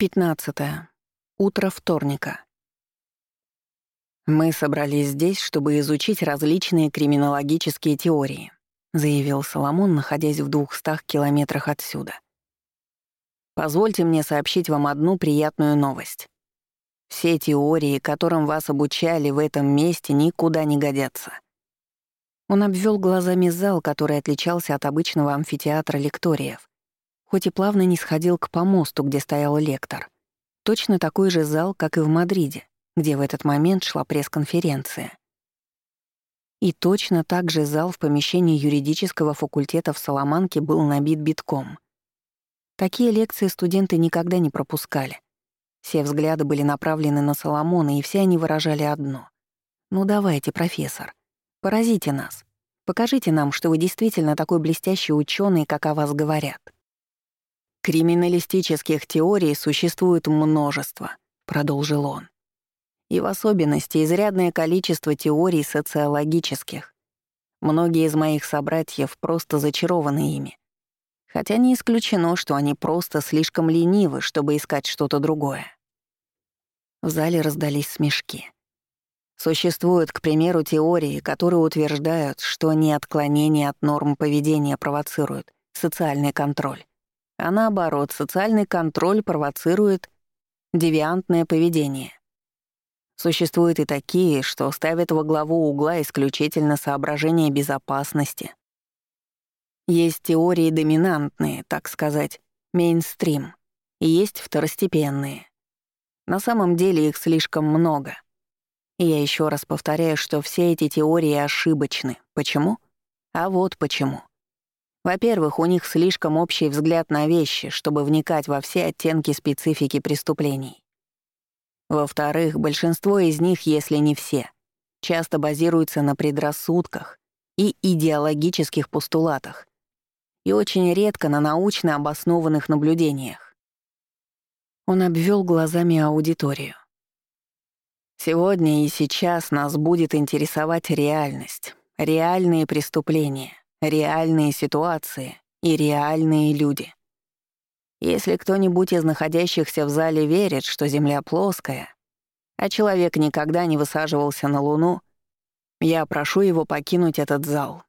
15. Утро вторника. «Мы собрались здесь, чтобы изучить различные криминологические теории», заявил Соломон, находясь в двухстах километрах отсюда. «Позвольте мне сообщить вам одну приятную новость. Все теории, которым вас обучали в этом месте, никуда не годятся». Он обвел глазами зал, который отличался от обычного амфитеатра лекториев хоть и плавно не сходил к помосту, где стоял лектор. Точно такой же зал, как и в Мадриде, где в этот момент шла пресс-конференция. И точно так же зал в помещении юридического факультета в Соломанке был набит битком. Такие лекции студенты никогда не пропускали. Все взгляды были направлены на Соломона, и все они выражали одно. «Ну давайте, профессор, поразите нас. Покажите нам, что вы действительно такой блестящий ученый, как о вас говорят». «Криминалистических теорий существует множество», — продолжил он. «И в особенности изрядное количество теорий социологических. Многие из моих собратьев просто зачарованы ими. Хотя не исключено, что они просто слишком ленивы, чтобы искать что-то другое». В зале раздались смешки. Существуют, к примеру, теории, которые утверждают, что не отклонение от норм поведения провоцирует социальный контроль, а наоборот, социальный контроль провоцирует девиантное поведение. Существуют и такие, что ставят во главу угла исключительно соображения безопасности. Есть теории доминантные, так сказать, мейнстрим, и есть второстепенные. На самом деле их слишком много. И я еще раз повторяю, что все эти теории ошибочны. Почему? А вот почему. Во-первых, у них слишком общий взгляд на вещи, чтобы вникать во все оттенки специфики преступлений. Во-вторых, большинство из них, если не все, часто базируются на предрассудках и идеологических постулатах и очень редко на научно обоснованных наблюдениях. Он обвел глазами аудиторию. Сегодня и сейчас нас будет интересовать реальность, реальные преступления, реальные ситуации и реальные люди. Если кто-нибудь из находящихся в зале верит, что Земля плоская, а человек никогда не высаживался на Луну, я прошу его покинуть этот зал.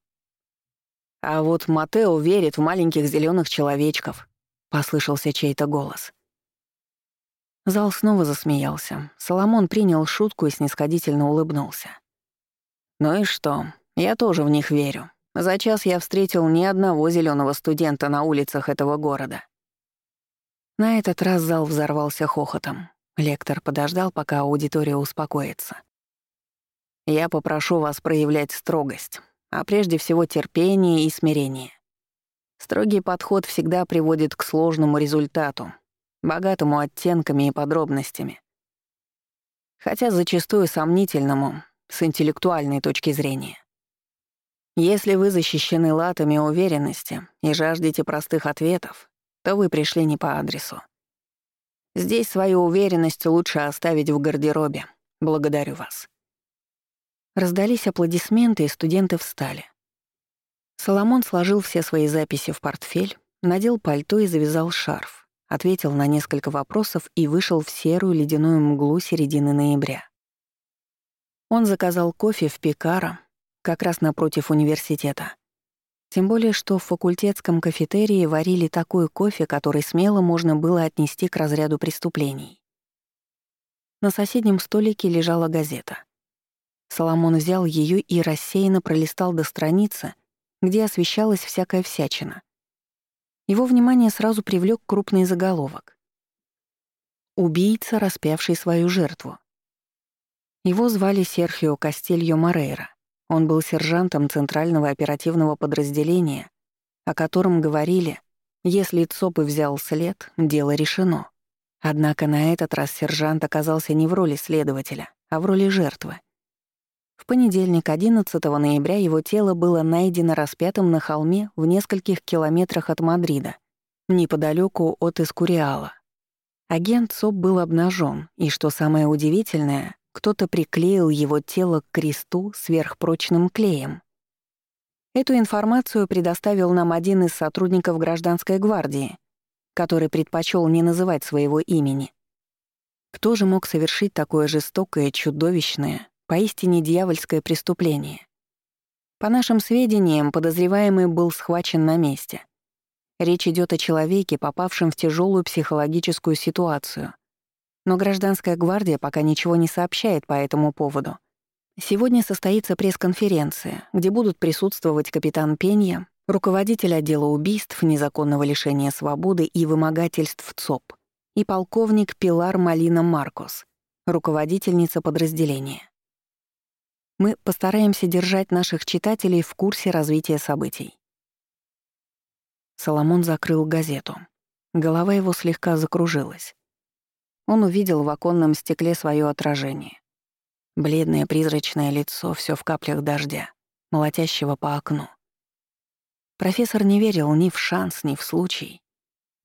А вот Матео верит в маленьких зеленых человечков, послышался чей-то голос. Зал снова засмеялся. Соломон принял шутку и снисходительно улыбнулся. «Ну и что? Я тоже в них верю. За час я встретил ни одного зеленого студента на улицах этого города. На этот раз зал взорвался хохотом. Лектор подождал, пока аудитория успокоится. «Я попрошу вас проявлять строгость, а прежде всего терпение и смирение. Строгий подход всегда приводит к сложному результату, богатому оттенками и подробностями. Хотя зачастую сомнительному с интеллектуальной точки зрения. Если вы защищены латами уверенности и жаждете простых ответов, то вы пришли не по адресу. Здесь свою уверенность лучше оставить в гардеробе. Благодарю вас. Раздались аплодисменты, и студенты встали. Соломон сложил все свои записи в портфель, надел пальто и завязал шарф, ответил на несколько вопросов и вышел в серую ледяную мглу середины ноября. Он заказал кофе в Пикаро, как раз напротив университета. Тем более, что в факультетском кафетерии варили такой кофе, который смело можно было отнести к разряду преступлений. На соседнем столике лежала газета. Соломон взял ее и рассеянно пролистал до страницы, где освещалась всякая всячина. Его внимание сразу привлек крупный заголовок. «Убийца, распявший свою жертву». Его звали Серхио Кастильо Морейра. Он был сержантом Центрального оперативного подразделения, о котором говорили, если ЦОП и взял след, дело решено. Однако на этот раз сержант оказался не в роли следователя, а в роли жертвы. В понедельник, 11 ноября, его тело было найдено распятым на холме в нескольких километрах от Мадрида, неподалеку от Эскуриала. Агент ЦОП был обнажен, и, что самое удивительное, кто-то приклеил его тело к кресту сверхпрочным клеем. Эту информацию предоставил нам один из сотрудников гражданской гвардии, который предпочел не называть своего имени. Кто же мог совершить такое жестокое, чудовищное, поистине дьявольское преступление? По нашим сведениям, подозреваемый был схвачен на месте. Речь идет о человеке, попавшем в тяжелую психологическую ситуацию. Но гражданская гвардия пока ничего не сообщает по этому поводу. Сегодня состоится пресс-конференция, где будут присутствовать капитан Пенья, руководитель отдела убийств, незаконного лишения свободы и вымогательств ЦОП, и полковник Пилар Малина Маркос, руководительница подразделения. Мы постараемся держать наших читателей в курсе развития событий. Соломон закрыл газету. Голова его слегка закружилась. Он увидел в оконном стекле свое отражение. Бледное призрачное лицо, все в каплях дождя, молотящего по окну. Профессор не верил ни в шанс, ни в случай.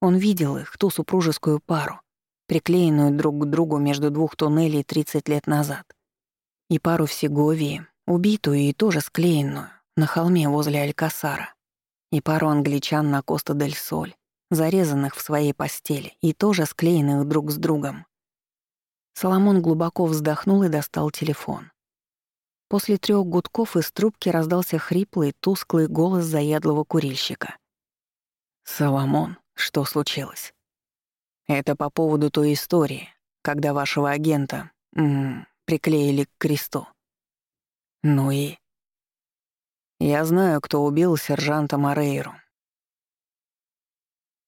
Он видел их, ту супружескую пару, приклеенную друг к другу между двух туннелей 30 лет назад, и пару в Сеговии, убитую и тоже склеенную, на холме возле Алькасара, и пару англичан на Коста-дель-Соль, зарезанных в своей постели и тоже склеенных друг с другом. Соломон глубоко вздохнул и достал телефон. После трех гудков из трубки раздался хриплый, тусклый голос заядлого курильщика. «Соломон, что случилось?» «Это по поводу той истории, когда вашего агента м -м, приклеили к кресту». «Ну и?» Я знаю, кто убил сержанта Морейру.